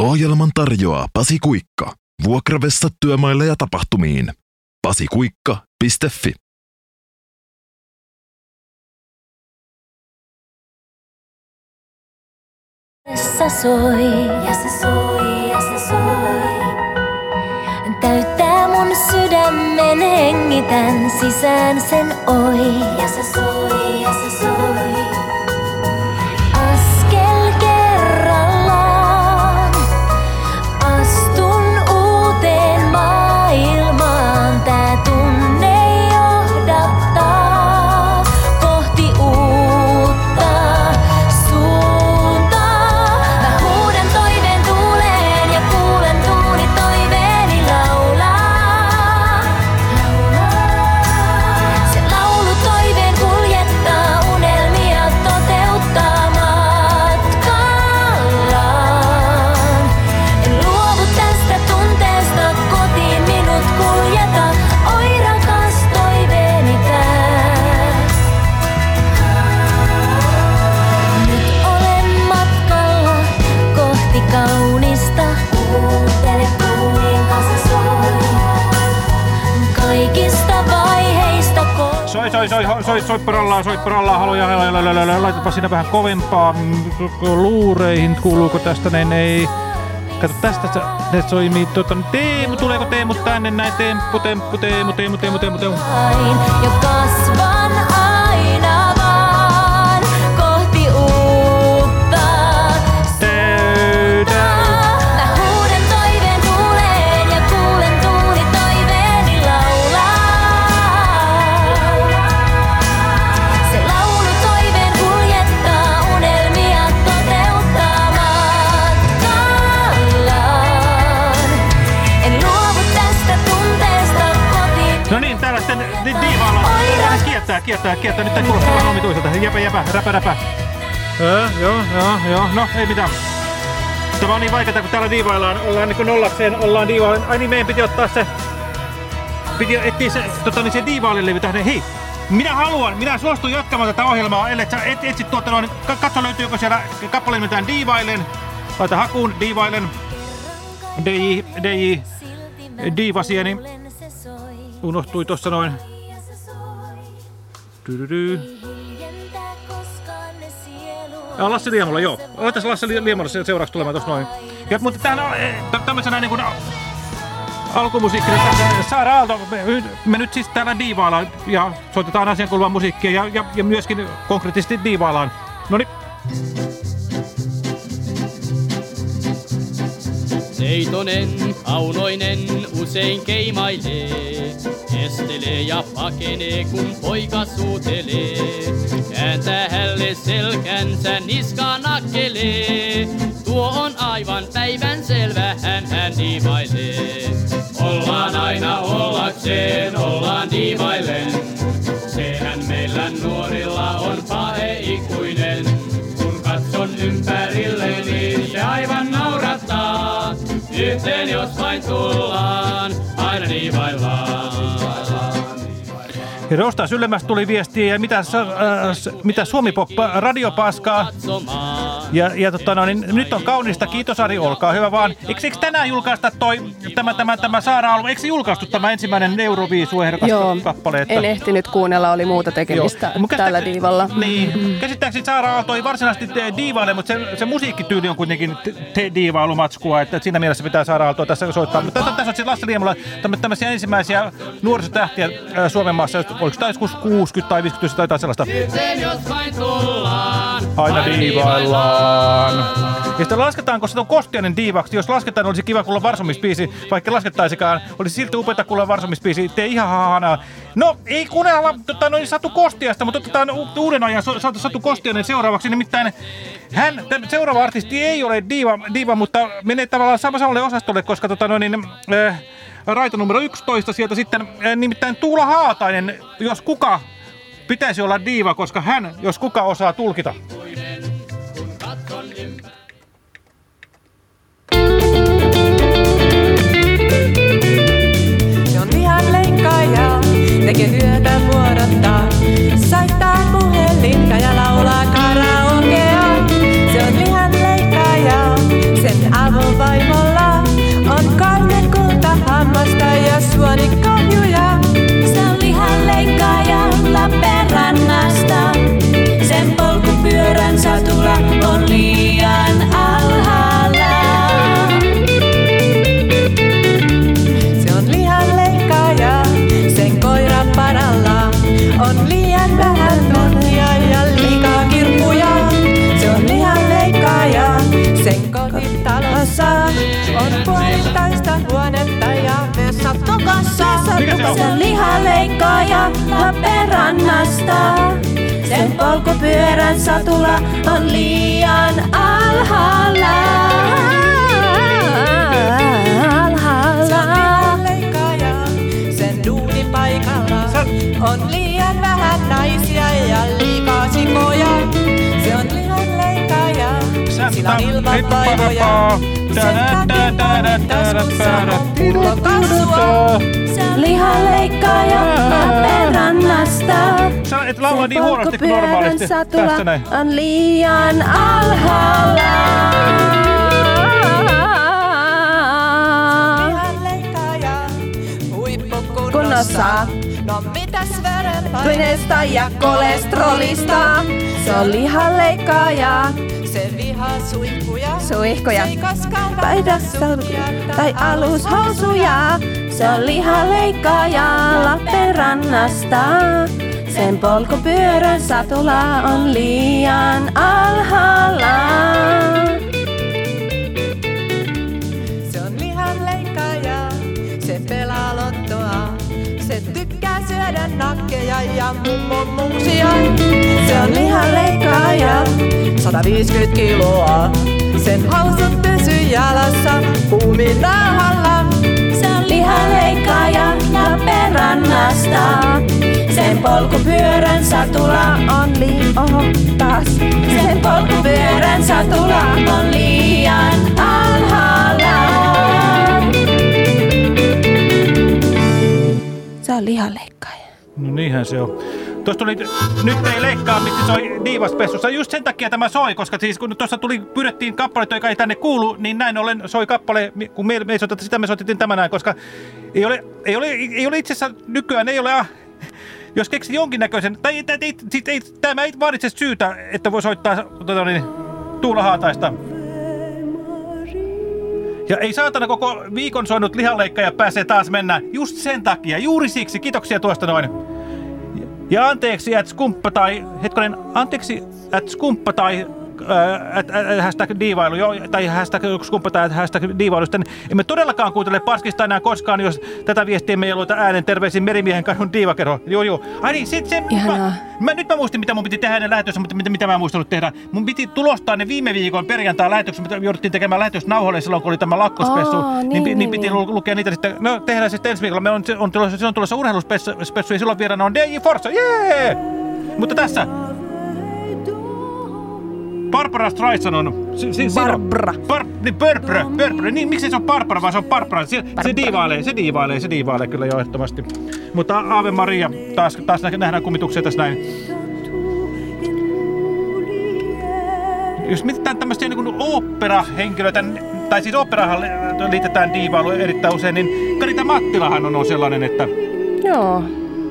Ohjelman tarjoaa Pasi Kuikka. Vuokravessa työmaille ja tapahtumiin. pasikuikka.fi Se soi ja se soi ja se soi. Täyttää mun sydämen hengitän sisään sen oi. Ja se soi ja se soi. Soi, soi, soi, soi, soi haluja, laitapa siinä vähän kovempaa. Mm, luureihin, kuuluuko tästä, näin ei. Kato, tästä se, toimii, tota, Teemu, tuleeko Teemu tänne, näin, temppu, Teemu, Teemu, Teemu, Teemu, Teemu. vain ja kasvan Jäpä, räpä, räpä. Joo, joo, joo, joo. No, ei mitään. Tämä on niin vaikeaa, kun täällä diivaillaan. Ollaan niin nollakseen, ollaan diivaillaan. Ai niin, meidän piti ottaa se... Piti etsiä se, tota, niin se diivaalin levy tähän. Hei, minä haluan, minä suostun jatkamaan tätä ohjelmaa, ellei sä et, etsit tuota noin, ka- katso löytyykö siellä kappale nimeltään Diivailen. Laita hakuun Diivailen. DJ, DJ, Diivasieni. Unohtui tossa noin. Tydydy. Ja Lassi Liemola, joo. Otas Lassi Liemola se- seuraavaksi tulemaan tuossa noin. Ja, mutta tähän on tä- tämmöisenä niin kuin alkumusiikkina tässä Saara Aalto, me, me nyt siis täällä diivaillaan ja soitetaan asian kuuluvaa musiikkia ja, ja, ja myöskin konkreettisesti diivaillaan. No niin, Seitonen, aunoinen usein keimailee. Estelee ja pakenee, kun poika suutelee. Kääntää hälle selkänsä, niska nakkelee. Tuo on aivan päivän selvä, hän hän diivailee. Ollaan aina ollakseen, ollaan diivailen. Sehän meillä nuorilla on pahe ikuinen. Kun katson ympärilleni, se aivan naurattaa. Yhteen jos vain tullaan, aina diivaillaan. ja Rosta Sylemästä tuli viestiä ja mitä, so- äh, mitä Suomi Pop radiopaskaa. Ja, ja tota, no, niin, nyt on kaunista, kiitos Ari, olkaa hyvä vaan. Eikö, eikö tänään julkaista toi, tämä, tämä, tämä Saara Alvo, eikö julkaistu tämä ensimmäinen Euroviisu-ehdokas Joo, kappale? Että... en ehtinyt kuunnella, oli muuta tekemistä käsittä- tällä diivalla. Niin. Käsittääkseni Saara Aalto ei varsinaisesti diivaile, mutta se, se musiikkityyli on kuitenkin te, te diivailumatskua, että siinä mielessä pitää Saara Aaltoa tässä soittaa. Mutta tässä, on siis Lasse Liemola tämmö- tämmöisiä ensimmäisiä nuorisotähtiä äh, Suomen maassa, oliko tämä joskus 60 tai 50 tai jotain sellaista. Yhteen jos vain tullaan, Aina diivaillaan. Ja sitten lasketaanko se on Kostiainen diivaksi? Jos lasketaan, olisi kiva kuulla varsomispiisi. Vaikka laskettaisikaan, olisi silti upeata kuulla varsomispiisi. Tee ihan hahanaa. No, ei kuunnella tota, noin Satu Kostiasta, mutta otetaan u- uuden ajan Satu- Kostiainen seuraavaksi. Nimittäin hän, seuraava artisti ei ole diiva, diiva mutta menee tavallaan sama- samalle osastolle, koska tota, noin, niin, äh, raita numero 11 sieltä sitten, äh, nimittäin Tuula Haatainen, jos kuka pitäisi olla diiva, koska hän, jos kuka osaa tulkita. Tekee hyötä vuorottaa. Soittaa puhelinta ja laulaa karaokea. Se on lihan leikkaaja, sen avulla Lappeenrannasta. Sen polkupyörän satula on liian. On lihaleikkaaja Lappeenrannasta. Sen polkupyörän satula on liian alhaalla. Alhaalla. sen duunipaikalla on liian vähän naisia ja liikaa sikoja. Sillä on ilman vaivoja. Sen taskussa on. Sä et laula niin huonosti kuin normaalisti. satula Tässä näin. on liian alhaalla. Huippukunnossa. No mitäs verenpaineesta ja kolesterolista? Se on lihanleikkaaja. Suihkuja. Paidassa vältä tai alushousuja. Se on lihaleikkaaja Lappeenrannasta. Sen polkupyörän satula on liian alhaalla. Muusia. Se on lihanleikkaaja, 150 kiloa. Sen hausut pysyy jalassa, kuumin nauhalla. Se on lihaleikkaaja Lappeenrannasta. Sen polkupyörän satula on li... Oho, taas. Sen polkupyörän satula on liian alhaalla. Se on lihaleikkaaja. No niinhän se on. Tuossa tuli, nyt ei leikkaa, mistä soi Diivaspessussa. Just sen takia tämä soi, koska siis kun tuossa tuli, pyydettiin kappaletta, joka ei tänne kuulu, niin näin ollen soi kappale, kun me, me ei sitä me soitettiin tämä näin, koska ei ole, ei ole, ei ole itse asiassa nykyään, ei ole, ah, jos keksi jonkinnäköisen, tai ei, ei, siis ei, tämä ei vaaditse syytä, että voi soittaa tota, niin, Tuula Haataista. Ja ei saatana koko viikon soinut lihanleikkaja pääsee taas mennä just sen takia, juuri siksi. Kiitoksia tuosta noin. Ja anteeksi, että skumppa tai, hetkonen, anteeksi, että skumppa tai äh, hashtag diivailu, jo, tai hashtag skumppa tai hashtag diivailu, sitten emme todellakaan kuuntele Parskista enää koskaan, jos tätä viestiä me ei lueta äänen terveisin merimiehen kadun diivakero. Joo, joo. Ai niin, sit se, mä, mä, nyt mä muistin, mitä mun piti tehdä ennen lähetystä, mutta mitä, mitä mä en muistanut tehdä. Mun piti tulostaa ne viime viikon perjantai lähetyksessä, mitä jouduttiin tekemään lähetys nauhoille silloin, kun oli tämä lakkospessu. Aa, niin, niin, niin, niin, piti niin. lu- lukea niitä sitten. No tehdään se sitten ensi viikolla. Meillä on, on, tulossa, silloin tulossa urheiluspessu ja silloin vieraana on DJ Forza. Jee! Mutta tässä. Barbara Streisand on... Si, si, Barbara. Bar, niin Barbara, Barbara. Niin, miksi se on Barbara, vaan se on Barbara. Se, se diivailee, se diivailee, se diivailee kyllä jo ehdottomasti. Mutta Ave Maria, taas, taas nä- nähdään kumituksia tässä näin. Jos mietitään tämmöisiä niin kuin operahenkilöitä, tai siis operahan liitetään diivailu erittäin usein, niin Karita Mattilahan on sellainen, että Joo,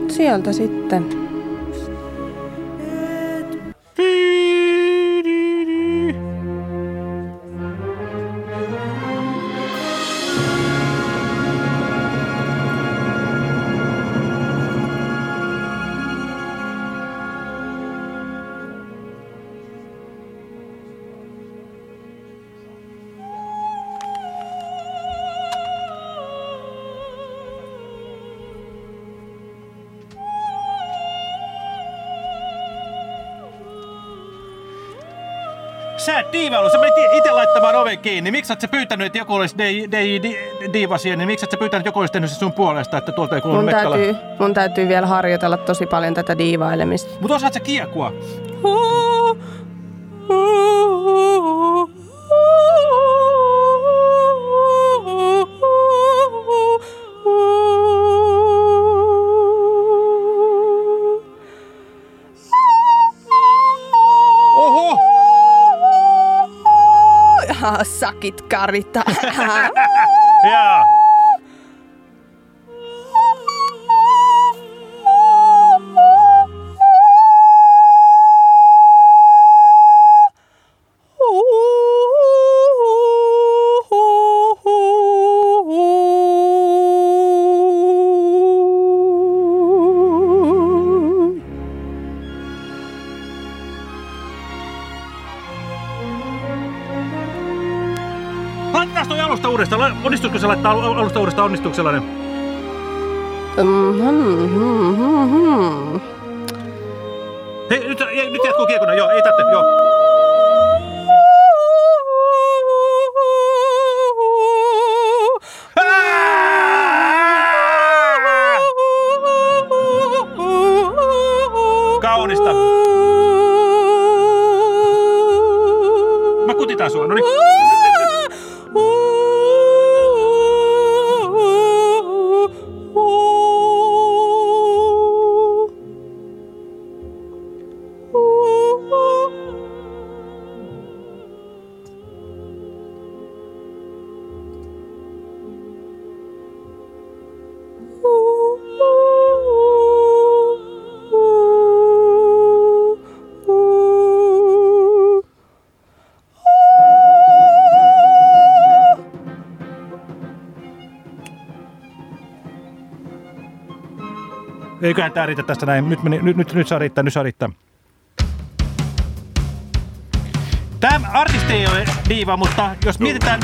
sieltä sitten. Sä et diivailu, sä menit itse laittamaan oven kiinni. Miksi et sä pyytänyt, että joku olisi di, di, di, diivasia, niin miksi et sä pyytänyt, että joku olisi tehnyt se sun puolesta, että tuolta ei kuulu Mun mekkala? täytyy, mun täytyy vielä harjoitella tosi paljon tätä diivailemista. Mutta osaat sä kiekua? Oho! Sakit karita. Jaa. Onnistuuko se laittaa al- alusta uudestaan? Onnistuuko sellainen? Mm-hmm. Hei, nyt, nyt jatkuu kiekona. Joo, ei tarvitse. Joo. Eiköhän tää riitä tästä näin. Nyt, meni, nyt, nyt, nyt saa riittää, nyt saa riittää. Tämä artisti ei ole diiva, mutta jos mietitään,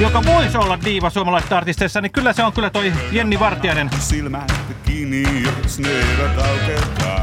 joka voisi olla diiva suomalaisista artisteissa, niin kyllä se on kyllä toi Jenni Vartiainen. silmät kiinni, jos ne eivät aukeakaan.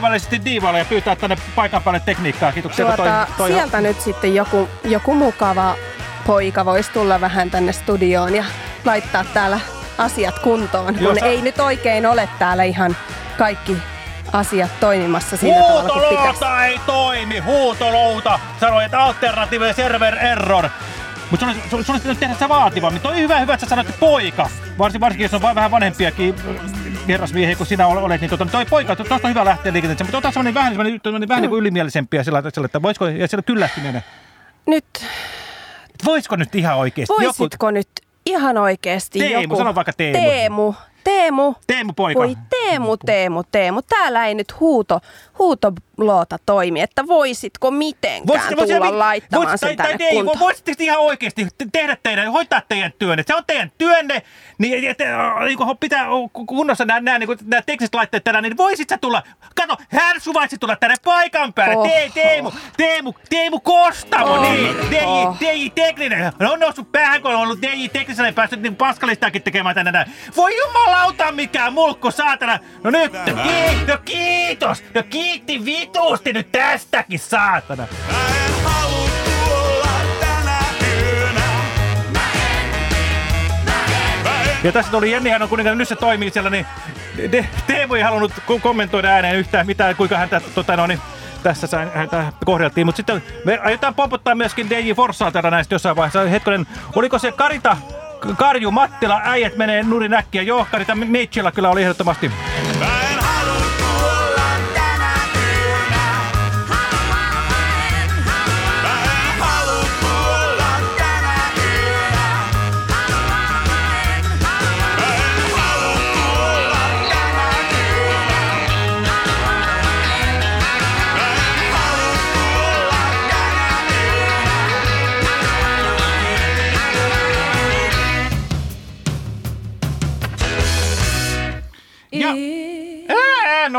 Ystävällisesti diivailla ja pyytää tänne paikan päälle tekniikkaa? Kiitoksia. kun Tuota, toi, toi sieltä nyt sitten joku, joku mukava poika voisi tulla vähän tänne studioon ja laittaa täällä asiat kuntoon, Joo, kun sä- ei nyt oikein ole täällä ihan kaikki asiat toimimassa sillä tavalla kuin pitäisi. Huutoluuta ei toimi, huutoluuta. Sanoi, että alternative server error. Mutta sun, sun, sun olisi pitänyt tehdä se vaativammin. Toi hyvä, hyvä, että sä sanoit poika. Varsin, varsinkin, jos on vähän vanhempiakin herrasmiehiä kuin sinä ol- olet, niin tota, toi poika, tosta on hyvä lähteä liikenteeseen. Mutta ota semmoinen vähän, semmoinen, semmoinen vähän niin kuin ylimielisempiä sillä, sillä, että voisiko, ja siellä kyllästyneenä. Nyt Voisiko nyt ihan oikeasti? voisitko nyt ihan oikeasti Teemu, joku... sano vaikka Teemu. Teemu, Teemu. Teemu poika. Voi Teemu, Teemu, Teemu. Täällä ei nyt huuto, huutoloota toimi, että voisitko mitenkään tulla laittamaan sen tänne tai, kuntoon. Voisitte ihan oikeasti te- tehdä teidän, hoitaa teidän työnne. Se on teidän työnne, niin, te, äh, niin pitää kunnossa nämä, nämä, niin nämä tekniset laitteet tänään, niin voisit sä tulla, kato, hän suvaitsi tulla tänne paikan päälle. Oho. Te, Teemu, Teemu, Teemu Kostamo, Oh. niin, DJ, Oh. DJ Tekninen. Ne on noussut päähän, kun on ollut DJ ja päässyt niin paskalistaakin tekemään tänne näin. Voi jumalauta, mikä mulkku, saatana. No nyt, ki, no kiitos, no kiitti vituusti nyt tästäkin, saatana. Ja tässä tuli Jennihän on kuitenkin, nyt se toimii siellä, niin Teemu ei halunnut ko- kommentoida ääneen yhtään mitään, kuinka häntä tota, no, niin, tässä häntä kohdeltiin. Mutta sitten me aiotaan pompottaa myöskin DJ Forssaa täällä näistä jossain vaiheessa. Hetkonen, oliko se Karita Karju Mattila, äijät menee nurin äkkiä. Joo, Karita Meitsillä kyllä oli ehdottomasti. Mä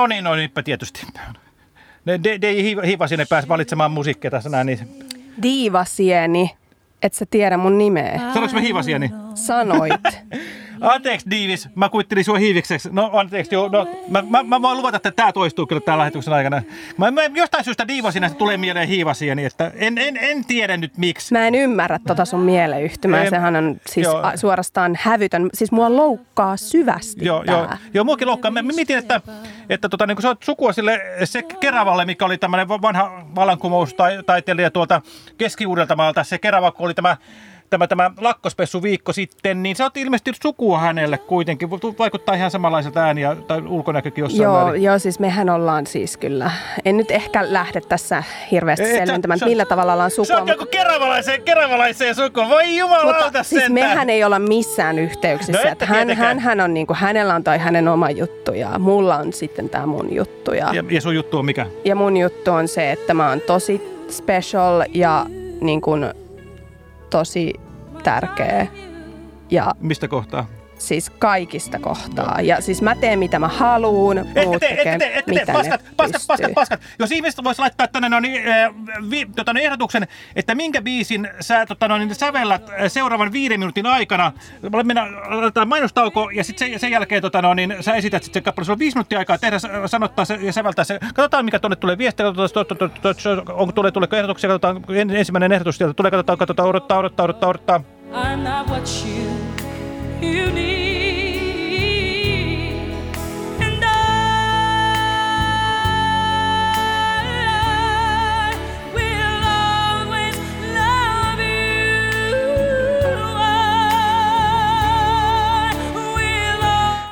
no niin, no niinpä tietysti. Ne DJ Hiivasin pääsi valitsemaan musiikkia tässä näin, niin Diivasieni, et sä tiedä mun nimeä. sanoinko mä Hiivasieni? Sanoit. Anteeksi Diivis, mä kuittelin sua hiivikseksi. No anteeksi, joo, no, mä, mä, mä voin luvata, että tää toistuu kyllä tämän lähetyksen aikana. Mä, mä jostain syystä Diivasina tulee mieleen hiivasia, niin että en, en, en tiedä nyt miksi. Mä en ymmärrä tota sun mieleyhtymää. Ei, Sehän on siis joo. a, suorastaan hävytön. Siis mua loukkaa syvästi Joo, tää. joo, joo, muakin loukkaa. Mä mä mietin, että, että tota, niin kun sä oot sukua sille se Keravalle, mikä oli tämmöinen vanha vallankumoustaiteilija tuolta Keski-Uudeltamaalta. Se Kerava, kun oli tämä tämä, tämä lakkospessuviikko sitten, niin sä oot ilmeisesti sukua hänelle kuitenkin. Vaikuttaa ihan samanlaiselta ääniä tai ulkonäkökin jossain Joo, määrin. joo, siis mehän ollaan siis kyllä. En nyt ehkä lähde tässä hirveästi sä- selventämään, sä- että millä tavalla ollaan Se sukua. on joku keravalaiseen, keravalaiseen sukua. Voi jumalauta Mutta siis sentään. mehän ei olla missään yhteyksissä. No että hän, hän, hän on niinku, hänellä on toi hänen oma juttu ja mulla on sitten tämä mun juttu. Ja, Ja, ja sun juttu on mikä? ja mun juttu on se, että mä oon tosi special ja niin kun, tosi tärkeä. Ja Mistä kohtaa? Siis kaikista kohtaa. Ja siis mä teen mitä mä haluun, Ette muut tee, tekee ette tee, ette mitä paskat, ne paskat, pystyy. paskat, paskat. Jos ihmiset vois laittaa tänne no, niin, äh, vi, tota, niin ehdotuksen, että minkä biisin sä tota, no, niin sävellät äh, seuraavan viiden minuutin aikana. Mennään, mainostauko ja sitten sen, sen jälkeen tota, no, niin, sä esität sitten sen kappaleen. Sulla on viisi minuuttia aikaa tehdä, sanottaa se ja säveltää se. Katsotaan mikä tuonne tulee viestiä, katsotaan, to, to, to, to, onko tulee, tuleeko ehdotuksia, katsotaan en, ensimmäinen ehdotus sieltä tulee, katsotaan, katsotaan, odottaa, odottaa, odottaa, odottaa. I'm not what you,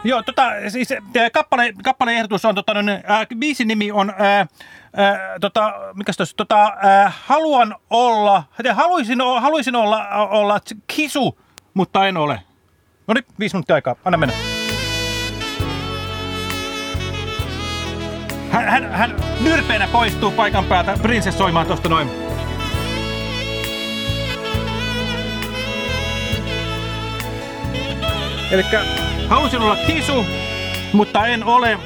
Joo, tota, siis äh, kappale, ehdotus on, tota, no, äh, biisin nimi on, äh, äh, tota, mikäs tos, tota, äh, haluan olla, haluaisin, haluaisin olla, olla kisu, mutta en ole. No niin, viisi minuuttia aikaa, anna mennä. Hän, hän, hän nyrpeänä poistuu paikan päältä prinsessoimaan tosta noin. Eli halusin olla kisu, mutta en ole.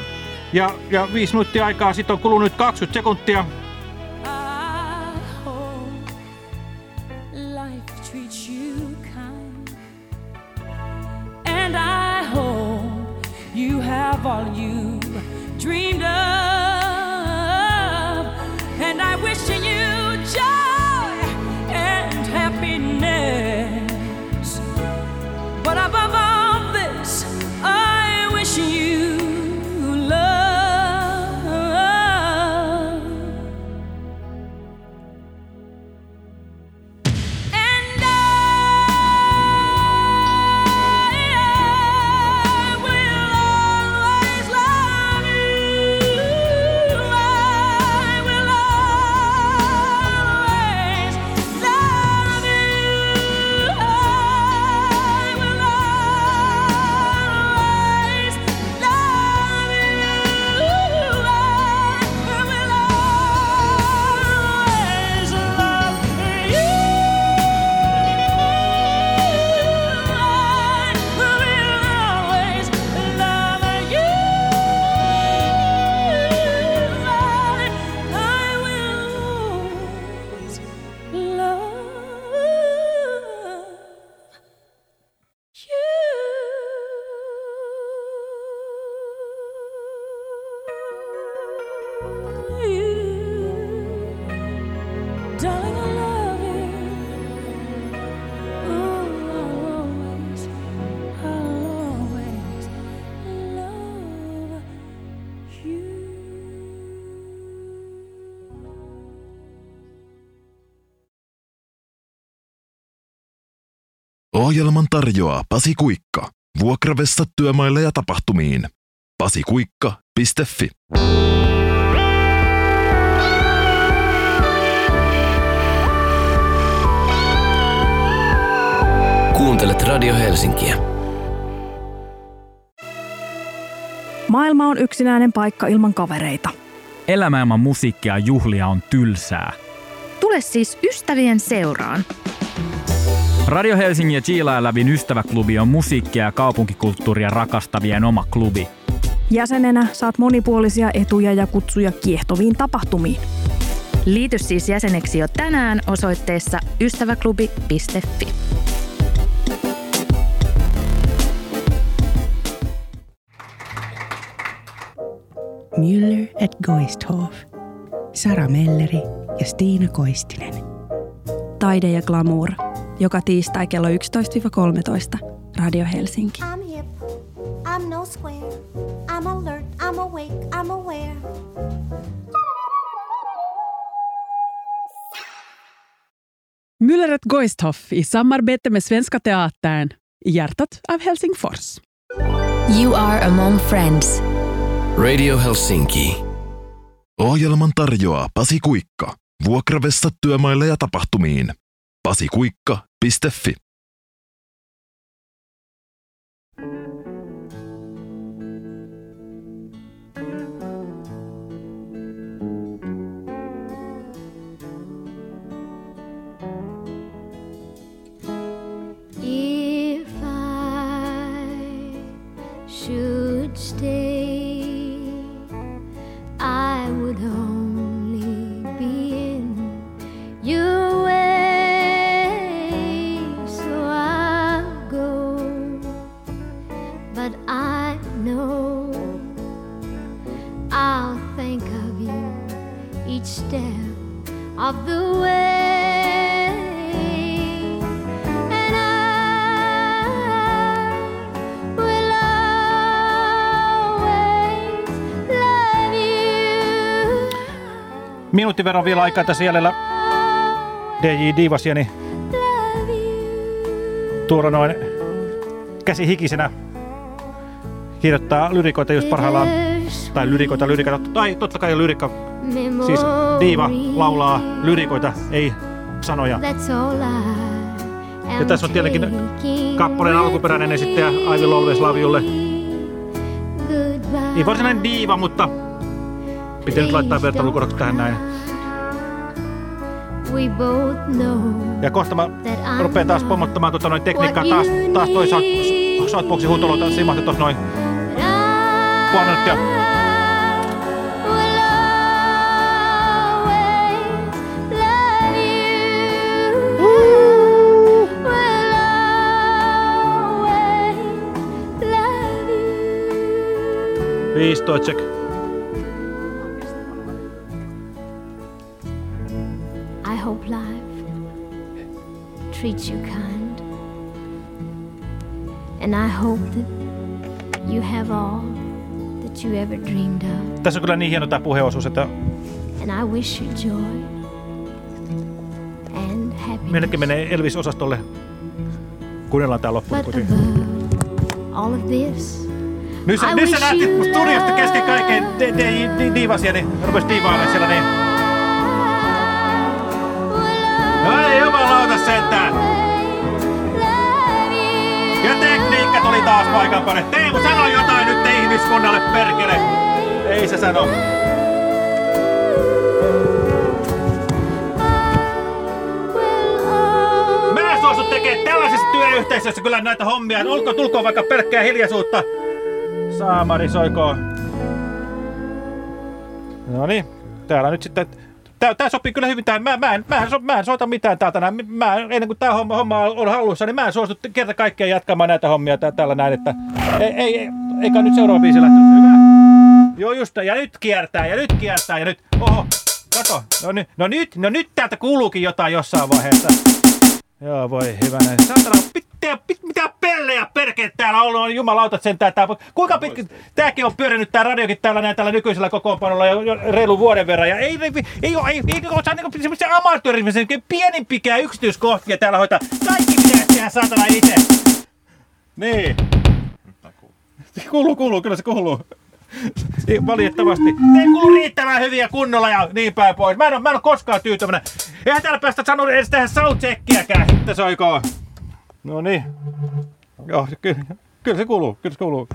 Ja, ja viisi minuuttia aikaa, sitten on kulunut 20 sekuntia. Have all you dreamed of. Ohjelman tarjoaa Pasi Kuikka. Vuokravessa työmaille ja tapahtumiin. pasikuikka.fi Kuuntelet Radio Helsinkiä. Maailma on yksinäinen paikka ilman kavereita. Elämä ilman musiikkia ja juhlia on tylsää. Tule siis ystävien seuraan. Radio Helsingin ja Chiilaa lävin ystäväklubi on musiikkia ja kaupunkikulttuuria rakastavien oma klubi. Jäsenenä saat monipuolisia etuja ja kutsuja kiehtoviin tapahtumiin. Liity siis jäseneksi jo tänään osoitteessa ystäväklubi.fi. Müller et Goisthof. Sara Melleri ja Stina Koistinen. Taide ja glamour – joka tiistai kello 11-13. Radio Helsinki. I'm hip, I'm no square. I'm alert, I'm awake, I'm aware. Müller ett Goisthoff i samarbete med Svenska Teatern i hjärtat av Helsingfors. You are among friends. Radio Helsinki. Ohjelman tarjoaa Pasi Kuikka. Vuokravessat työmaille ja tapahtumiin. pasikuikka.fi of the way. And I will always love you. Minuutin verran vielä aikaa tässä jäljellä. DJ Divasieni tuolla noin käsi hikisenä kirjoittaa lyrikoita just parhaillaan. Tai lyrikoita, lyrikoita. Tai totta kai lyrikka. Siis Diva laulaa lyrikoita, ei sanoja. Ja tässä on tietenkin kappaleen alkuperäinen esittäjä I Will Always Love Youlle. Ei varsinainen diiva, mutta pitää nyt laittaa vertailukodaksi tähän näin. Ja kohta mä rupean taas pomottamaan tota noin tekniikkaa. Taas, taas toi shout- shoutboxin huutolu simahti tuossa noin puoli minuuttia. Viistoit check. I hope life treats you kind. And I hope that you have all that you ever dreamed of. Tässä on kyllä niin hieno tää puheosuus, että And I wish you joy and happiness. melkein menee Elvis-osastolle. Kuunnellaan tää loppuun But kuitenkin. above all of this, Nyt I nyt näytit you studiosta kesken kaiken di- di- di- diivasia, niin rupes diivailemaan siellä niin. No ei jumalauta sentään. Ja tekniikka tuli taas paikan päälle. Teemu, sano jotain nyt ihmiskunnalle, perkele. Ei se sano. Mä en suostu tekemään tällaisessa työyhteisössä kyllä näitä hommia. Olko tulkoon vaikka pelkkää hiljaisuutta. Saamari soikoon. No niin, täällä nyt sitten... Tää, tää sopii kyllä hyvin tähän. Mä, mä, en, mä, en, so, mä en soita mitään täältä näin. Mä, ennen kuin tää homma, homma on hallussa, niin mä en suostu kerta kaikkiaan jatkamaan näitä hommia tää, täällä näin. Että, ei, ei, ei, eikä nyt seuraava biisi lähtenyt. Hyvä. Joo just ja nyt kiertää ja nyt kiertää ja nyt. Oho, kato. No, ny, no nyt, no nyt täältä kuuluukin jotain jossain vaiheessa. Joo, voi hyvänä. Saatana, pit, mitä pellejä perkeet täällä on ollut, jumalautat sentään. Tää, kuinka pitkä, tääkin on pyörinyt tää radiokin täällä näin tällä nykyisellä kokoonpanolla jo, jo reilu vuoden verran. Ja ei, ei, ei, ei, ei, ei osaa niinku semmoisia amatöörismisen pienimpikään yksityiskohtia täällä hoitaa. Kaikki pitäisi tehdä saatana itse. Niin. Kuuluu, kuuluu, kyllä se kuuluu. Valitettavasti. Ei kuulu riittävän hyviä kunnolla ja niin päin pois. Mä en, oo, mä en oo koskaan tyytyväinen. Eihän täällä päästä sanoa edes tehdä soundcheckiäkään. Soikoo. No niin. Joo, kyllä, kyllä se kuuluu, kyllä se kuuluu.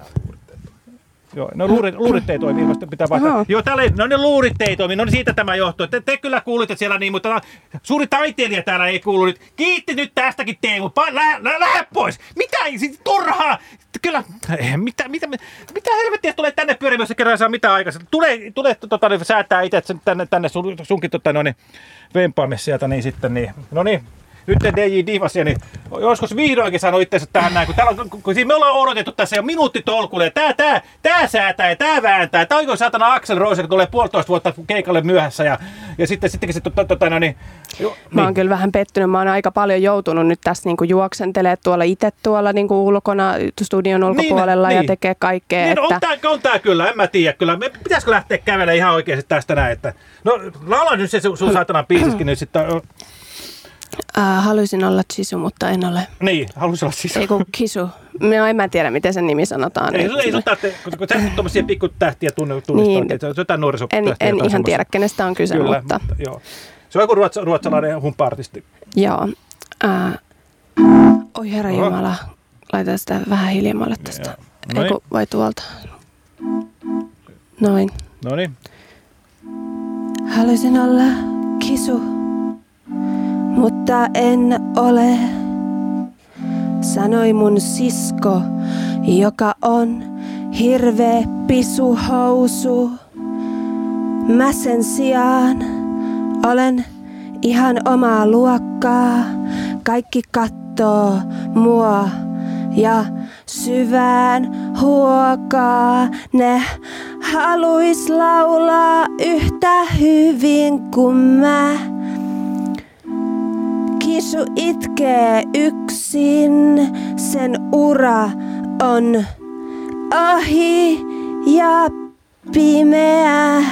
Joo, no luurit, luurit ei toimi, ilmeisesti pitää vaihtaa. Oho. Joo, täällä ei, no ne luurit ei toimi, no niin siitä tämä johtuu. Te, te kyllä kuulitte siellä niin, mutta suuri taiteilija täällä ei kuulu nyt. Kiitti nyt tästäkin Teemu, Pa- lähde, lä, lähde pois. Mitä, siis turhaa. Kyllä, mitä, mitä, mitä helvettiä tulee tänne pyörimään, jos se kerran saa mitään aikaisemmin. Tule, tule tota, niin, säätää itse tänne, tänne sun, sunkin tota, no niin, sieltä, niin sitten niin. No niin, nyt DJ Divasia, niin joskus vihdoinkin sanoi itsensä tähän näin, kun, täällä on, kun, kun siinä me ollaan odotettu tässä jo minuutti tolkulle, ja tää, tää, tää säätää ja tää vääntää, tää on satana Axel Rose, kun tulee puolitoista vuotta keikalle myöhässä, ja, ja sitten sittenkin se, tota, tota, no, niin, jo, Mä oon niin. kyllä vähän pettynyt. Mä oon aika paljon joutunut nyt tässä niinku juoksentelee tuolla itse tuolla niinku ulkona studion ulkopuolella ja niin. tekee kaikkea. Niin, että... on, tää, on tää kyllä, en mä tiedä kyllä. Me, pitäisikö lähteä kävelemään ihan oikeasti tästä näin, että... No, laula nyt se sun, saatanan biisiskin nyt sitten. Äh, haluaisin olla Chisu, mutta en ole. Niin, haluaisin olla siis... Ei kun Kisu. No, en mä tiedä, miten sen nimi sanotaan. Ei, ei sun tarvitse, kun, kun sä nyt tommosia pikku tähtiä tunne, tunnistaa, Niin. niin. se on jotain en, en jotain ihan tiedä, kenestä on kyse, Kyllä, mutta joo. Se on joku ruotsa, ruotsalainen humppa-artisti. joo. Äh, oi herra Oho. Jumala, laita sitä vähän hiljemmalle tästä. No Eiku, vai tuolta. Noin. No niin. Haluaisin olla kisu, mutta en ole. Sanoi mun sisko, joka on hirveä pisuhousu. Mä sen sijaan olen ihan omaa luokkaa. Kaikki kattoo mua ja syvään huokaa. Ne haluis laulaa yhtä hyvin kuin mä. Kisu itkee yksin, sen ura on ohi ja pimeä.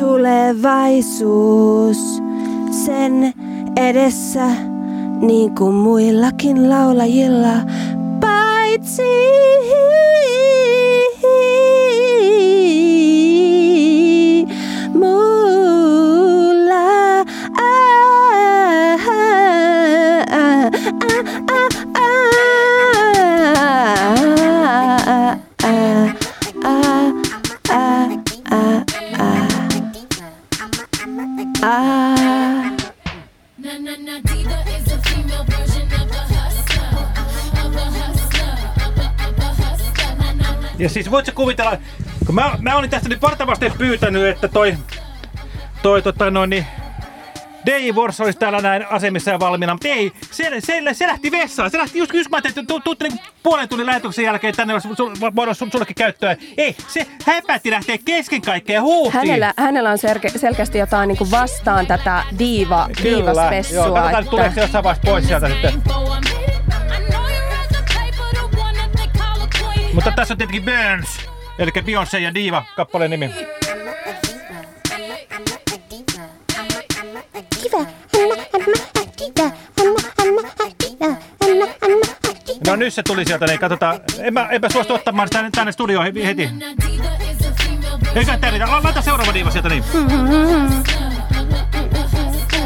Tulevaisuus sen edessä niin kuin muillakin laulajilla. Paitsi Ja siis voit sä kuvitella, kun mä, mä olin tästä nyt vartavasti pyytänyt, että toi, toi tota noin niin, DJ Wars olisi täällä näin asemissa ja valmiina, mutta ei, se, se, se lähti vessaan. Se lähti just, just mä ajattelin, että tu- tuutte niinku puolen tunnin lähetyksen jälkeen tänne, olisi sul, sullekin käyttöä. Ei, se häpätti lähtee kesken kaikkea huuhtiin. Hänellä, hänellä on selke, selkeästi jotain niin kuin vastaan tätä diiva, Kyllä, diivaspessua. joo, katsotaan, että... tuleeko se jossain vaiheessa pois sieltä sitten. Mutta tässä on tietenkin Burns, eli Beyoncé ja Diva, kappaleen nimi. No nyt se tuli sieltä, niin katsotaan. En mä, en mä suostu ottamaan sitä tänne studioon he- heti. Eikä tämä riitä. La- Laita seuraava diiva sieltä niin.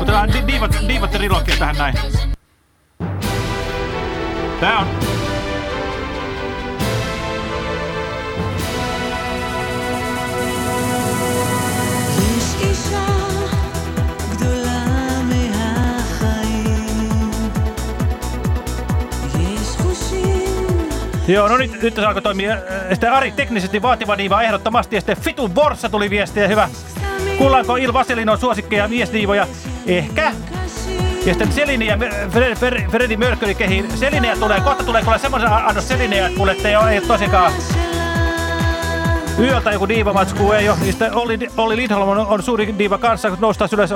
Otetaan di- diivat, diivat trilogia tähän näin. Tää on... Joo, no nyt, nyt alkoi toimia. Sitten Ari, teknisesti vaativa diiva ehdottomasti. Ja sitten Fitu Borsa tuli viestiä, hyvä. Kullaanko Il Vaselinon suosikkeja miesdiivoja? Ehkä. Ja sitten Selini ja Fred, Fred, Freddie Mercury kehiin. Selineä tulee, kohta tulee kuule semmoisen annos Selineä, että kuule, ole, ei ole tosikaan yöltä joku diivamatsku ei ole. Sitten Olli, Olli Lindholm on, on suuri diiva kanssa, kun noustaa ylös,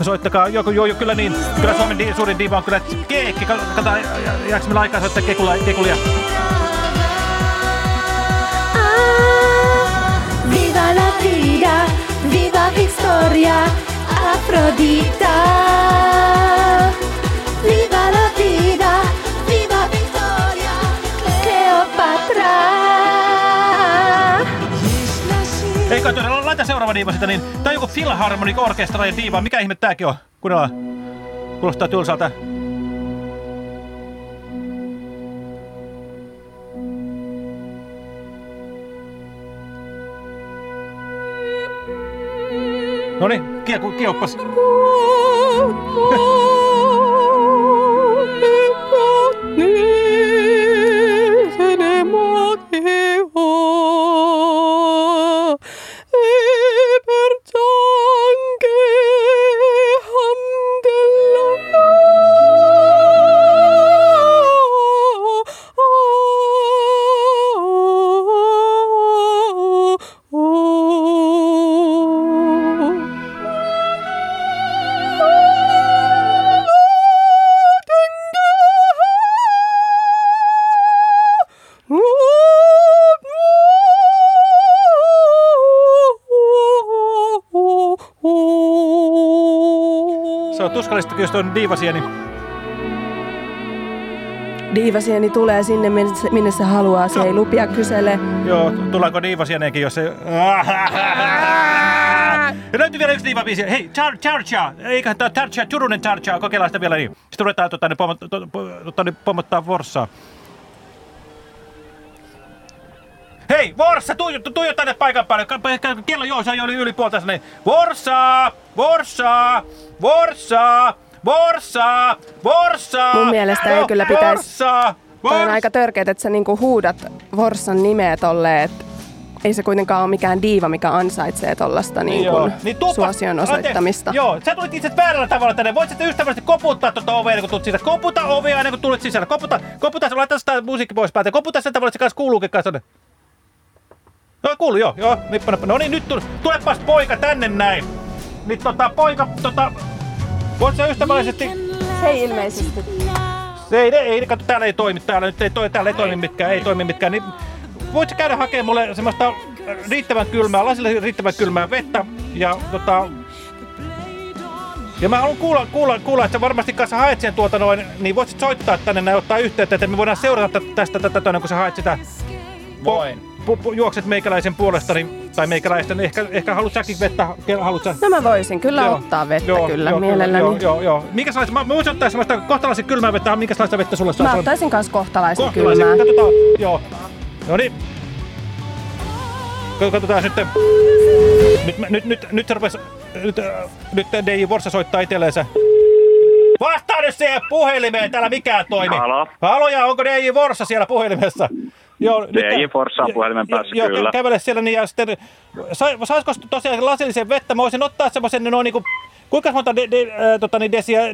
soittakaa. Joku, jo, jo, kyllä niin, kyllä Suomen di, suurin diiva on kyllä Keekki. Katsotaan, jääkö meillä aikaa soittaa kekula, kekulia. Viva la vida, viva Victoria, Afrodita. Eikö todella, laita seuraava diiva sitä, niin on joku Philharmonic Orchestra ja diiva. Mikä ihme tääkin on? Kuunnellaan. Kuulostaa tylsältä. Noniin, kieku, kioppas. jos on diivasieni. Diivasieni tulee sinne, minne se, minne se haluaa. Se ei lupia kysele. Joo, tuleeko diivasieneenkin, jos se... Ja löytyy vielä yksi diivabiisi. Hei, Char Charcha! Eiköhän tää Charcha, Turunen Charcha, kokeillaan sitä vielä niin. Sitten ruvetaan tota, niin, pomot, to, tota, niin, pomottaa Forssaa. Hei, Vorsa, tuu jo tänne paikan päälle. Kello joo, se jo yli, puolta. Vorsa! Vorsa! Vorsa! Vorsa! Vorsa! Mun mielestä ei kyllä pitäisi... Vorsa! Toi on aika törkeet, että sä niinku huudat Forssan nimeä tolleen, että ei se kuitenkaan ole mikään diiva, mikä ansaitsee tollasta niin Joo. kuin Niin suosion osoittamista. Joo, sä tulit itse väärällä tavalla tänne. Voit sitten ystävällisesti koputtaa tuota ovea ennen kuin tulet sisälle. Koputa ovea ennen kuin tulet sisälle. Koputa, koputa, laita sitä musiikki pois päältä. Koputa sen tavalla, että se kanssa kuuluukin kanssa. No kuuluu, joo, joo. Nippa, nippa. No niin, nyt tule, tulepas poika tänne näin. Niin tota, poika, tota... Voit sä ystävällisesti... Se ei ilmeisesti. Se ei, ei, kato, täällä ei toimi, täällä nyt ei, toi, täällä ei toimi mitkään, ei toimi mitkään. Niin voit sä käydä hakemaan mulle semmoista riittävän kylmää, lasille riittävän kylmää vettä ja tota... Ja mä haluan kuulla, kuulla, kuulla, että sä varmasti kanssa haet sen tuolta noin, niin voit sit soittaa tänne näin ottaa yhteyttä, että me voidaan seurata tä- tästä tätä kun sä haet sitä. Voin. Pu, pu, juokset meikäläisen puolesta, niin, tai meikäläistä, niin ehkä, ehkä haluat säkin vettä, haluat sä? No mä voisin kyllä ottaa vettä kyllä mielelläni. Joo, joo, joo. Minkälaista, mä, mä voisin ottaa semmoista kohtalaisen kylmää vettä, minkälaista vettä sulle saa? Mä ottaisin kans kohtalaisen Kohtalaisen, kylmää. katsotaan, joo. No niin. Kat- Katsotaan nyt. Nyt, nyt, nyt, nyt se rupes, nyt, äh, nyt DJ Vorsa soittaa itselleensä. Vastaa nyt siihen puhelimeen, täällä mikään toimi. Halo. Haloja, onko DJ Vorsa siellä puhelimessa? Joo, DJ Forssa on puhelimen päässä, joo, kyllä. kävele siellä niin ja sitten, sai, saisiko tosiaan lasillisen vettä? Mä voisin ottaa semmoisen noin niinku, kuinka monta de, de, äh, tota, niin desiä, äh,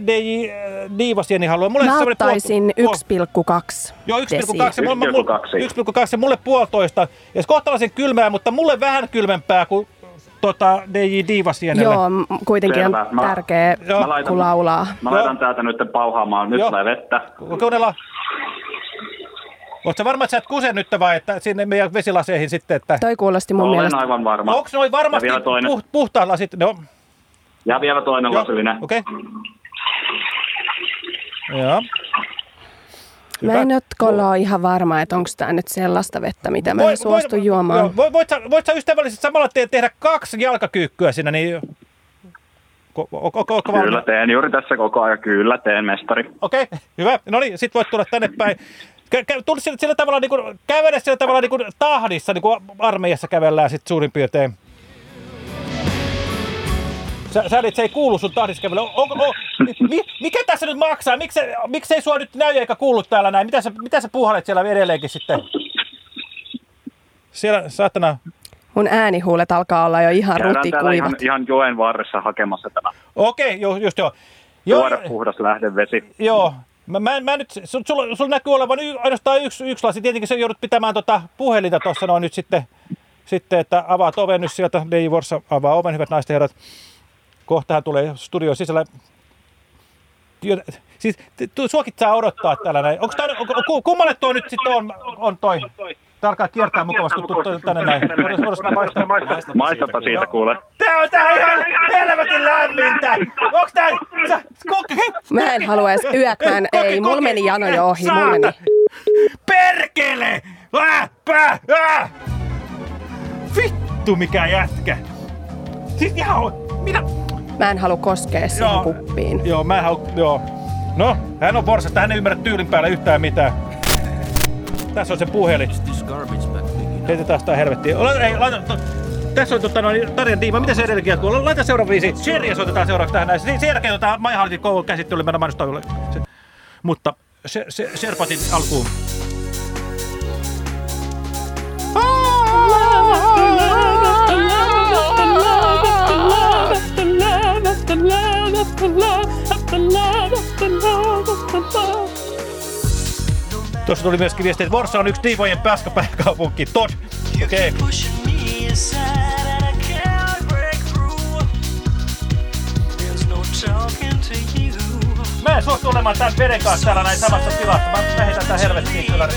diivasieni haluaa? Mulle Mä ottaisin puol- 1,2 Joo, 1,2. desiä. Mulle- mulle- 1,2 ja mulle puolitoista. Ja se kohtalaisen kylmää, mutta mulle vähän kylmempää kuin tota, DJ Diivasienelle. Joo, kuitenkin Selvä. on Mä- tärkeä, Mä laitan- kun laulaa. Mä laitan täältä nyt pauhaamaan. Nyt Joo. tulee vettä. Kuunnellaan. Oletko varma, että sä et kuse nyt vai että sinne meidän vesilaseihin sitten, että... Toi kuulosti mun Olen mielestä. aivan varma. Onko noin varmasti Ja vielä toinen. puh, puhtaat lasit? No, Ja vielä toinen Joo, lasillinen. okei. joo. Mä en ole ihan varma, että onko tää nyt sellaista vettä, mitä mä Voi- suostun voi- juomaan. Joo, voi- voit, sä, voit sä ystävällisesti samalla te- tehdä kaksi jalkakyykkyä siinä, niin... Ko, o, o, o, Kyllä teen juuri tässä koko ajan. Kyllä teen, mestari. Okei, hyvä. No niin, sit voit tulla tänne päin. Tule sillä, sillä tavalla, niin kuin, kävele sillä tavalla niin kuin tahdissa, niin kuin armeijassa kävellään sit suurin piirtein. Sä, sä se ei kuulu sun tahdissa kävellä. On, on, on, mi, mikä tässä nyt maksaa? Miksi, miksi ei sua nyt näy eikä kuulu täällä näin? Mitä sä, mitä sä puhalet siellä edelleenkin sitten? Siellä, saatana. Mun äänihuulet alkaa olla jo ihan täällä ihan, rutikuivat. ihan joen varressa hakemassa tämä Okei, joo, just joo. tuore puhdas lähdevesi. Joo. Mä, mä, mä nyt, sul, sul, sul näkyy olevan y, ainoastaan yksi, yksi lasi. Tietenkin se joudut pitämään tota puhelinta tuossa noin nyt sitten, sitten, että avaat oven nyt sieltä. DJ Vorsa avaa oven, hyvät naiset ja herrat. Kohtahan tulee studio sisällä. Siis t- tu- suokin saa odottaa täällä näin. Onko tää, ku- kummalle toi nyt sitten on, on toi? Tää alkaa kiertää mukavasti tu- tänne näin. Maistapa siitä kuule. Tää on tää ihan helvetin lämmintä! Onks tää... Mä en halua edes yökään. Ei, mulla meni jano jo ohi. Mulla meni. Perkele! Vittu mikä jätkä! Siis ihan... Mitä? Mä en halua koskea siihen kuppiin. Joo, mä en halua... Joo. No, hän on porsasta, hän ei ymmärrä tyylin päällä yhtään mitään. Tässä on se puhelin. Heitetään sitä helvettiin. Ei, laita, to, tässä on tota, noin, Tarjan Diima, mitä se edelläkin kuuluu? Laita seuraava viisi. Sherryä soitetaan seuraavaksi tähän näin. Sen jälkeen tota, My Heartin koulun käsittely mennä mainostavuille. Se, mutta se, se, Sherpatin alkuun. Tuossa tuli myöskin viesti, että Vorsa on yksi diivojen pääskäpääkaupunki. Todd. Okei. Okay. Mä en suostu olemaan tämän veden kanssa täällä näin samassa tilassa. Mä lähetän tää helvettiin kyllä.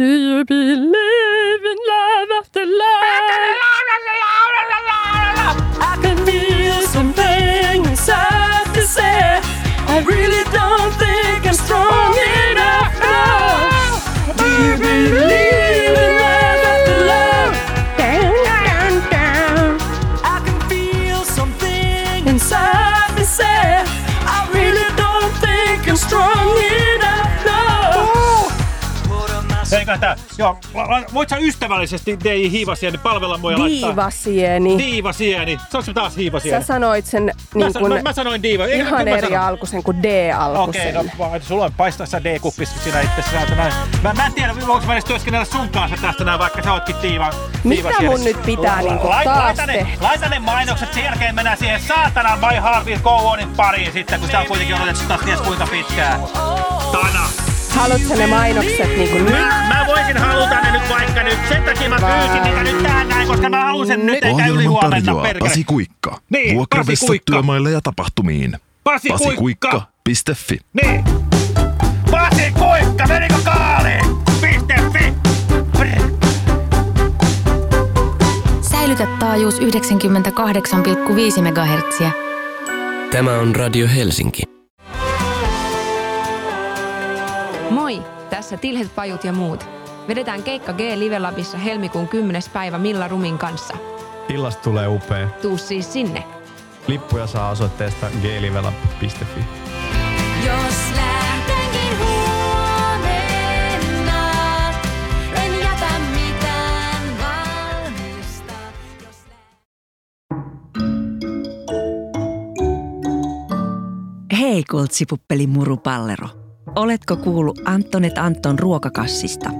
Do you Tää. Joo, voit sä ystävällisesti DJ Hiivasieni palvella mua ja laittaa... Diivasieni. Diivasieni. On se taas Hiivasieni. Sä sanoit sen niin kuin mä- mä sanoin diiva. Ihan mä eri sanon? alkuisen kuin D-alkuisen. Okei, no va- sulla on paistassa D-kuppissa sinä itse saatana. Mä, mä en tiedä, voinko mä edes työskennellä sun kanssa tästä näin, vaikka sä ootkin diiva. Mitä mun nyt pitää niinku taas laita ne, laita ne mainokset, sen jälkeen mennään siihen saatana My Heart Will Go Onin pariin sitten, kun sitä on kuitenkin odotettu taas ties kuinka pitkään. Tana. Haluatko ne mainokset niin kuin nyt? Mä, mä voisin haluta ne nyt vaikka nyt. Sen takia mä pyysin niitä nyt tähän näin, koska mä haluan sen nyt eikä Ohjelman ylihuomenna tarjoaa perkele. Pasi Kuikka. Niin, Vuokravessa Pasi Kuikka. työmaille ja tapahtumiin. Pasi Kuikka. Pasikuikka.fi. Niin. Pasi Kuikka, menikö kaaliin? Piste fi. Säilytä taajuus 98,5 MHz. Tämä on Radio Helsinki. Moi, tässä Tilhet Pajut ja muut. Vedetään keikka G Live Labissa helmikuun 10. päivä Milla Rumin kanssa. Illasta tulee upea. Tuu siis sinne. Lippuja saa osoitteesta glivela.fi. Jos lähtenkin huomenna, en jätä mitään valmista. Hei kultsipuppeli murupallero. Oletko kuullut Antonet Anton ruokakassista?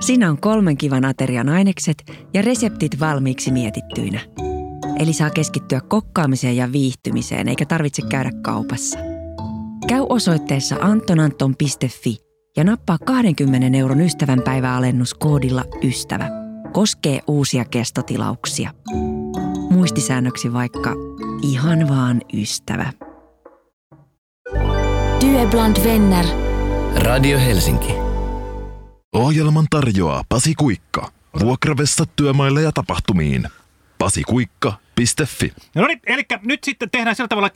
Siinä on kolmen kivan aterian ainekset ja reseptit valmiiksi mietittyinä. Eli saa keskittyä kokkaamiseen ja viihtymiseen eikä tarvitse käydä kaupassa. Käy osoitteessa antonanton.fi ja nappaa 20 euron ystävänpäiväalennus koodilla YSTÄVä. Koskee uusia kestotilauksia. Muistisäännöksi vaikka ihan vaan ystävä. Är bland vänner. Radio Helsinki. Ohjelman tarjoaa Pasi Kuikka. Vuokravessa työmaille ja tapahtumiin. Pasikuikka.fi. No niin, eli nyt sitten tehdään sillä tavalla,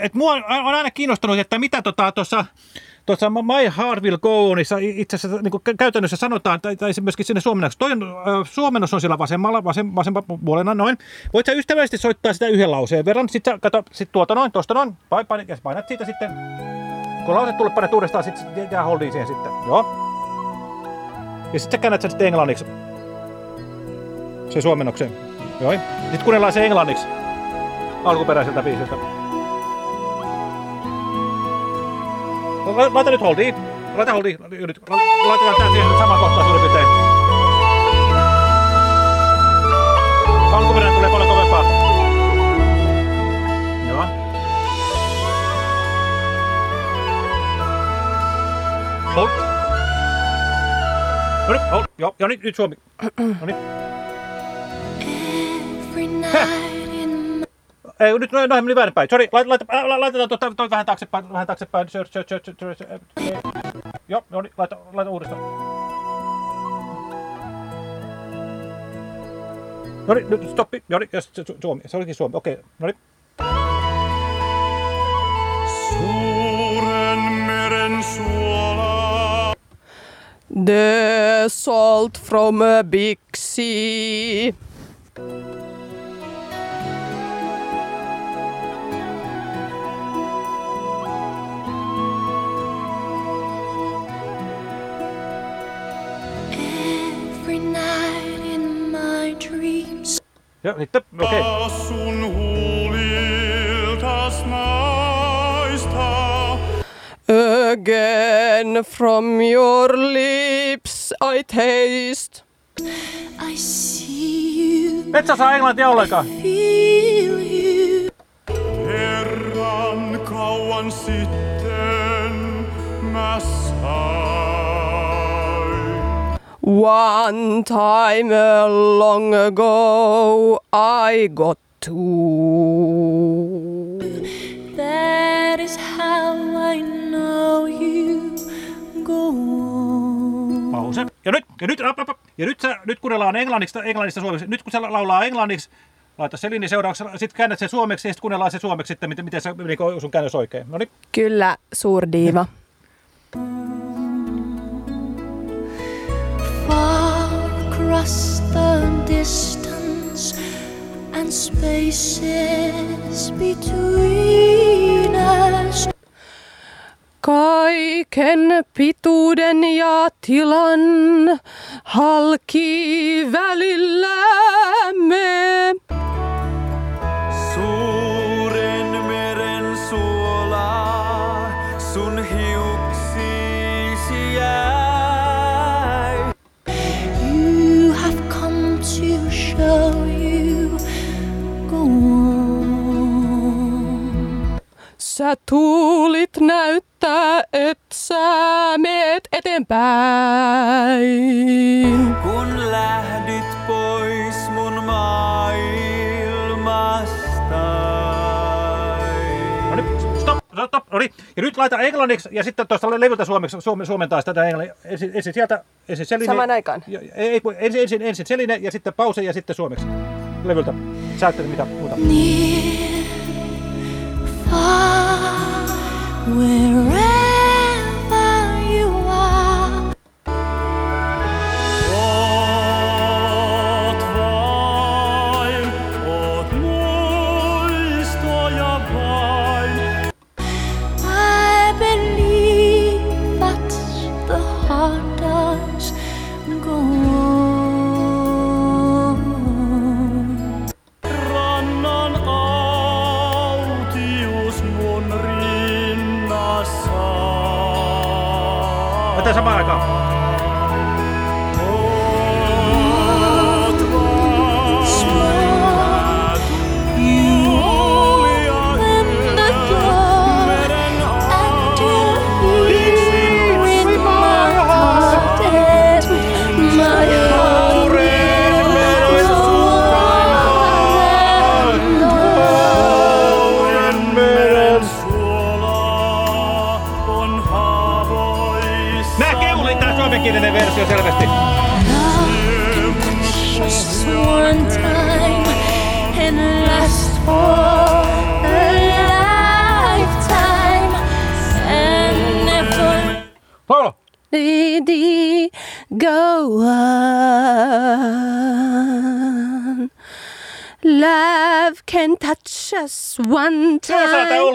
että mua on aina kiinnostunut, että mitä tota tuossa tuossa My Heart Will Go Onissa itse asiassa niin kuin käytännössä sanotaan, tai, tai se myöskin sinne suomennoksi. Toi on, suomennos on siellä vasemmalla, vasem, vasempana puolena noin. Voit sä ystävällisesti soittaa sitä yhden lauseen verran. Sitten sä, kato, sit tuolta noin, tuosta noin, pain, pain, ja painat siitä sitten. Kun lause tulee, painat uudestaan, sitten sit jää holdiin siihen sitten. Joo. Ja sitten sä käännät sen sitten englanniksi. Se suomennokseen. Joo. Sitten kuunnellaan se englanniksi. Alkuperäiseltä biisiltä. La- Laita nyt holdiin. Laita holdiin. Nyt. La- Laitetaan tää siihen samaan kohtaan suurin piirtein. Alkuperäinen tulee paljon Hold. No nyt, hold. Joo, ja nyt, nyt Suomi. No niin. Ei, nyt noin, noin meni väärinpäin. Sori, laita, laita, la- laitetaan tuota, toi vähän taaksepäin, vähän taaksepäin. Sör, sör, sör, sör, sör. Joo, no niin, laita, laita uudestaan. No niin, nyt stoppi. Joo, niin, se Su- Suomi. Se olikin Suomi. Okei, no niin. The salt from a big sea. Every night in my Again from your lips I taste. I see you. Et sä osaa englantia ollenkaan. Feel you. Kerran kauan sitten mä sain. One time long ago I got to. That is how I know you go on. Pause. Ja nyt, ja nyt, ap, ap, ap. ja nyt, sä, nyt kuunnellaan englanniksi, englannista suomeksi. Nyt kun se laulaa englanniksi, laita se linja seuraavaksi, sitten käännät sen suomeksi ja sitten kuunnellaan se suomeksi sitten, miten, miten se, niin sun käännös oikein. No niin. Kyllä, suurdiiva. Far across the distance and spaces between us. Kaiken pituuden ja tilan halki välillämme. Sä tuulit näyttää, et sä meet eteenpäin. Kun lähdit pois mun maailmasta. No niin, stop, stop, no niin. Ja nyt laita englanniksi ja sitten tuosta levyltä suomeksi, suome, suomentaa sitä englannin. Ensin, ensin sieltä, ensin Seline. Samaan aikaan? Ja, ei, ensin, ensin, ensin Seline ja sitten pause ja sitten suomeksi. Levyltä. Sä ajattelet mitä muuta. Near, far, wherever Otetaan samaan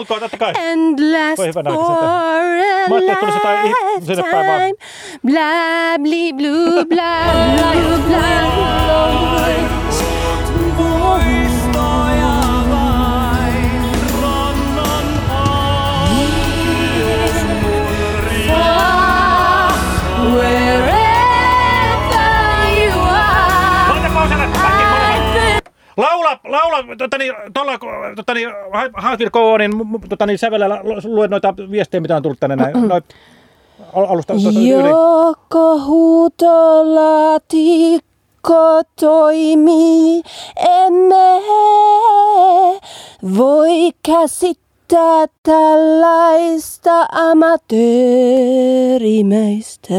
ulkoa, totta kai. and last Voi hyvänä for a Mä ajattelin, että jotain sinne päin vaan. lifetime. Blah, bli, blue, blah, blue, blah, Muistoja vain. Laula, laula, tota niin, tolla, tota niin, Hansville Koonin, tota niin, sävelellä luet noita viestejä, mitä on tullut tänne näin, noit, al- alusta tuosta yli. Joko huutolaatikko toimii, emme voi käsittää tällaista amatöörimäistä.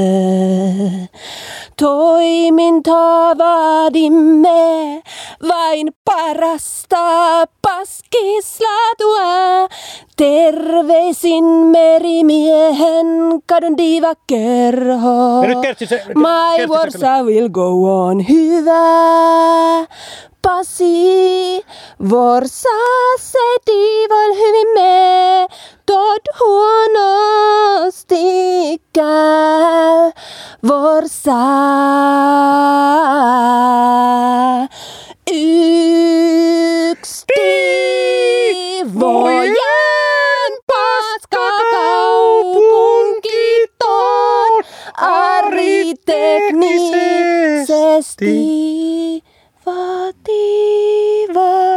Toimintaa vaadimme vain parasta paskislatua. Terveisin merimiehen kadun diivakerho. My I will go on. Hyvä Pasi, vorsa se diival hyvin me. Tod huonosti käy. Vorsa yks diivojen paska kaupunkiton Ari teknisesti Diva.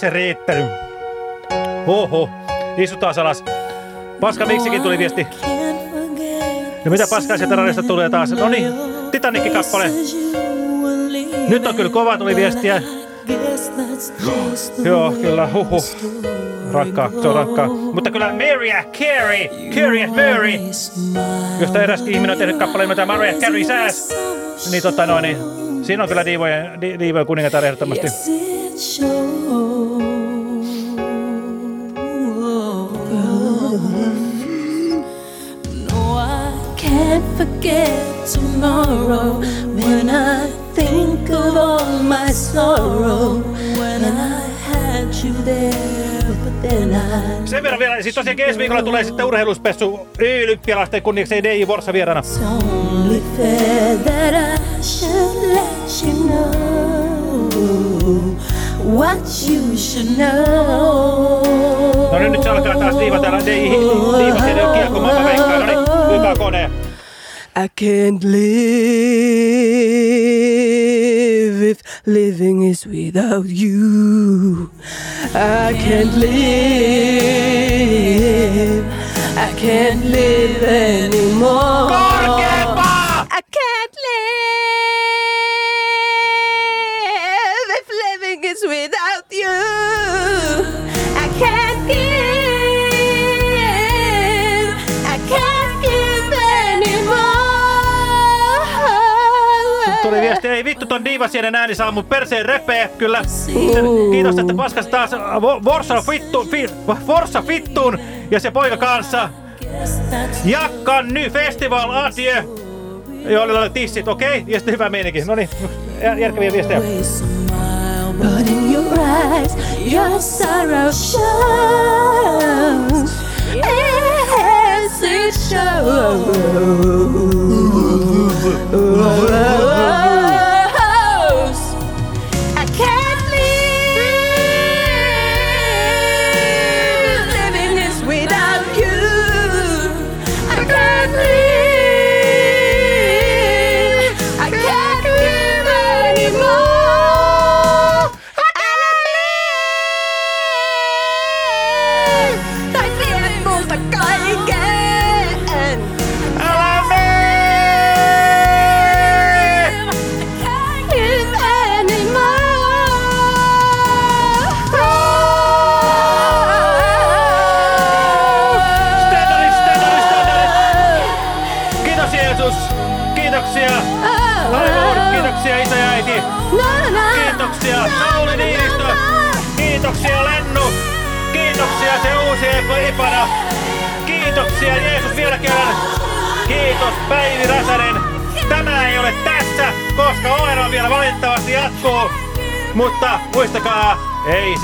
Se riittänyt. Huhhuh. Istutaan alas. Paska miksikin tuli viesti. Ja mitä paskaa sieltä radiosta tulee taas? No niin, Titanic-kappale. Nyt on kyllä kova tuli viestiä. Joo, kyllä, huhu. Rankkaa, se on rankkaa. Mutta kyllä Mariah Carey, Carey Murray, josta eräs ihminen on tehnyt kappaleen nimeltä Mariah Carey Sass. Niin tota noin, niin siinä on kyllä diivojen, di, diivojen kuningatar ehdottomasti. Tomorrow when I think of all my sorrow. When I had you there, but then I Sen verran vielä, siis tosiaan ensi viikolla tulee sitten urheiluspessu olympialaisten kunniaksi DJ Vorsa vieraana. only fair that I should let you know what you should know. No niin, nyt se alkaa taas diiva täällä, DJ diiva siellä kiekko maailman veikkaa. No niin, hyvä kone. I can't live if living is without you. I can't live. I can't live anymore. Ton diivasienen ääni saa mun perseen repeä, kyllä. Kiitos, että paskas taas Vo- Vorsa, fittu, fi, Forsa fittuun ja se poika kanssa. Jakkan ny festival adieu. Joo, oli tissit, okei? Okay? Ja sitten hyvä meininki. No niin, järkeviä viestejä. But in your eyes, your sorrow shows. Yes, it shows.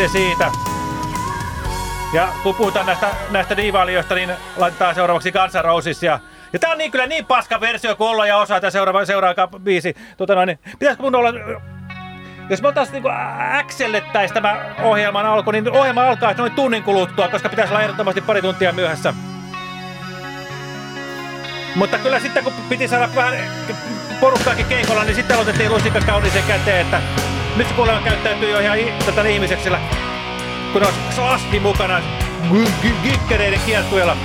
Se siitä. Ja kun puhutaan näistä, näistä diivailijoista, niin laitetaan seuraavaksi Guns Roses. Ja, ja tää on niin kyllä niin paska versio kuin olla ja osaa tämä seuraava, seuraava biisi. Tota noin, niin, pitäisikö mun olla... Jos me oltaisiin niinku äksellettäis tämä ohjelman alku, niin ohjelma alkaa noin tunnin kuluttua, koska pitäisi olla ehdottomasti pari tuntia myöhässä. Mutta kyllä sitten kun piti saada vähän porukkaakin keikolla, niin sitten aloitettiin lusikka kauniiseen käteen, että nyt se kuulemma käyttäytyy jo ihan tätä ihmiseksi, kun on sasti mukana gikkereiden kiertueella.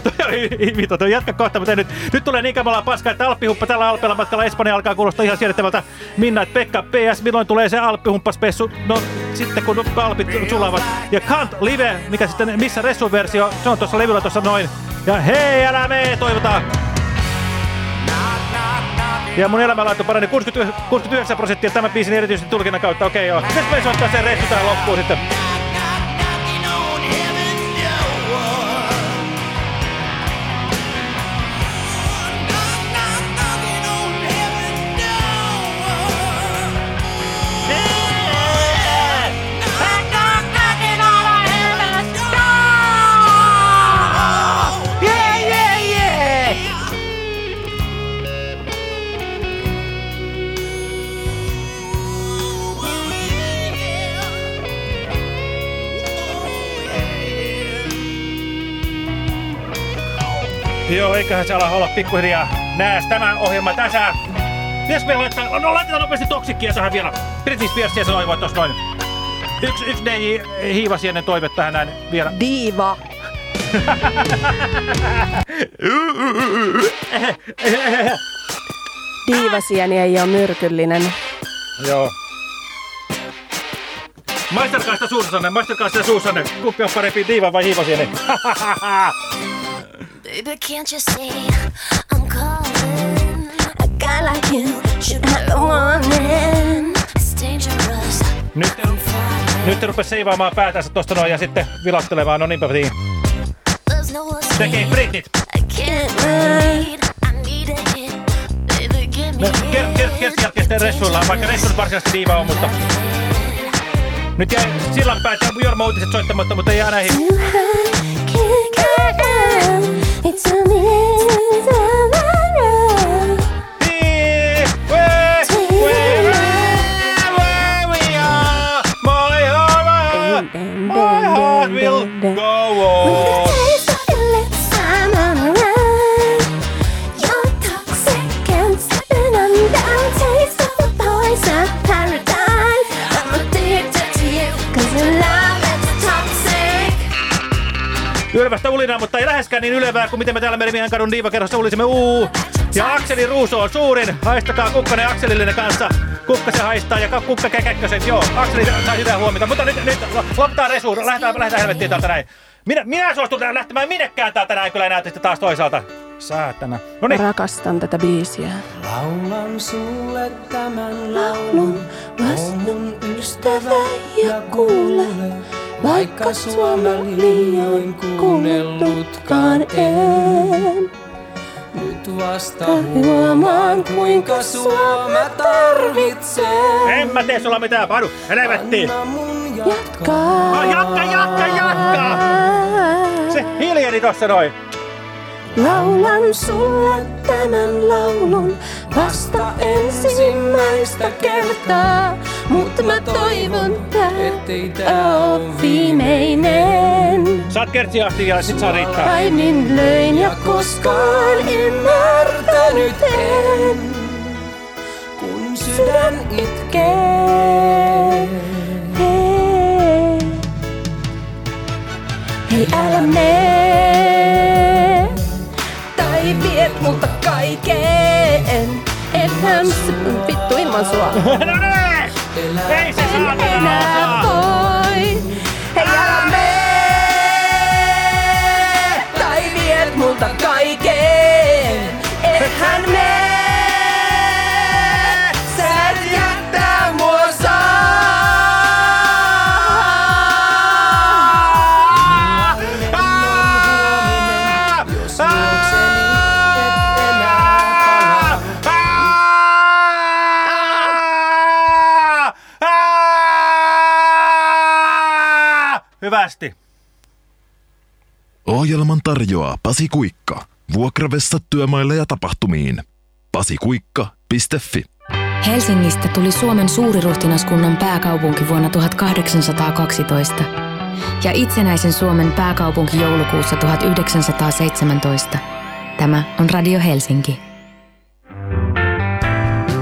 Toi Vito, toi jatka kohta, mutta nyt, nyt tulee niin kamalaa paskaa, että Alppihuppa tällä Alpeella matkalla Espanja alkaa kuulostaa ihan siedettävältä. Minna, että Pekka, PS, milloin tulee se Alppihumppaspessu? No sitten kun Alpit sulavat. Ja Kant Live, mikä sitten, missä Ressu-versio, se on tuossa levyllä tuossa noin. Ja hei, älä mee, toivotaan. Ja mun elämänlaatu parani 69, 69 prosenttia tämän biisin erityisesti tulkinnan kautta. Okei joo. Nyt me soittaa sen Ressu tähän loppuun sitten. Joo, eiköhän se ala olla pikkuhiljaa nääs tämä ohjelma tässä. Pitäis meillä laittaa, no laitetaan nopeasti toksikkia tähän vielä. Britney Spearsia se toivoo tossa noin. Yksi, yksi DJ Hiivasienen toive tähän näin vielä. Diiva. Diivasieni ei ole myrkyllinen. Joo. Maisterkaa sitä suussanne, maisterkaa sitä suussanne. Kumpi on parempi, Diiva vai Hiivasieni? Baby, can't you see I'm calling? A guy like you should have the warning. It's dangerous. Nyt, nyt rupes seivaamaan päätänsä tosta noin ja sitten vilattelemaan. No niinpä niin. No. Tekee Britnit. A No, Kert, Kert, Kert jälkeisten ressuilla, vaikka ressu nyt varsinaisesti diiva on, mutta... Nyt jäi sillan päät ja Jorma uutiset soittamatta, mutta jää näihin. It's a Ulinaa, mutta ei läheskään niin ylevää kuin miten me täällä Merimiehen kadun diivakerhossa ulisimme uu. Ja Akseli Ruuso on suurin. Haistakaa kukkanen Akselillinen kanssa. Kukka se haistaa ja kukka käkäkkösen. Joo, Akseli sai sitä huomiota. Mutta nyt, nyt lopetaan resu. Lähdetään, lähdetään helvettiin täältä näin. Minä, minä suostun lähtemään minnekään täältä näin kyllä enää sitten taas toisaalta. Saatana. No niin. Rakastan tätä biisiä. Laulan sulle tämän laulun, mun ystävä ja kuule. Vaikka sua mä liioin kuunnellutkaan en. Nyt vasta huomaan kuinka sua mä tarvitsen. En mä tee sulla mitään, padu. Helvettiin. Jatkaa. No, jatka, jatka, jatka. Se hiljeni tossa noin. Laulan sulle tämän laulun vasta ensimmäistä kertaa. Mutta mä toivon ettei tää oo viimeinen. Saat kertsi asti ja sit saa riittää. Aimin löin ja koskaan ymmärtänyt en, kun sydän itkee. Hei, älä mene, kaiken. Ethän sä vittu ilman sua. no niin! Ei se saa Hyvästi. Ohjelman tarjoaa Pasi Kuikka. Vuokravessa työmaille ja tapahtumiin. pasikuikka.fi Helsingistä tuli Suomen suuriruhtinaskunnan pääkaupunki vuonna 1812 ja itsenäisen Suomen pääkaupunki joulukuussa 1917. Tämä on Radio Helsinki.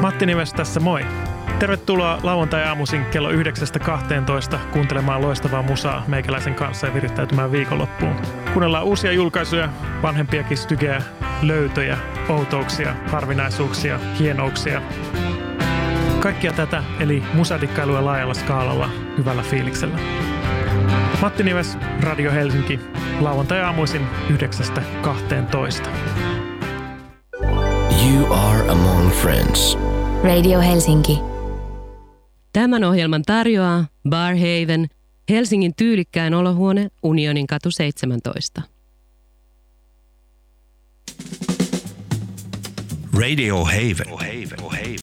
Matti Nimes tässä moi. Tervetuloa lauantai-aamuisin kello 9.12 kuuntelemaan loistavaa musaa meikäläisen kanssa ja virittäytymään viikonloppuun. Kuunnellaan uusia julkaisuja, vanhempiakin stygejä, löytöjä, outouksia, harvinaisuuksia, hienouksia. Kaikkia tätä eli musadikkailua laajalla skaalalla hyvällä fiiliksellä. Matti Nives, Radio Helsinki, lauantai-aamuisin 9.12. You are among friends. Radio Helsinki. Tämän ohjelman tarjoaa Barhaven, Helsingin tyylikkään olohuone Unionin katu 17. Radio Haven.